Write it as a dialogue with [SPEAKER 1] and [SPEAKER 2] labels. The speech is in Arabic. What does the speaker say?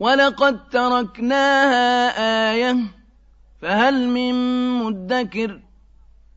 [SPEAKER 1] وَلَقَد تَّرَكْنَاهَا آيَةً فَهَلْ مِن مُّدَّكِرٍ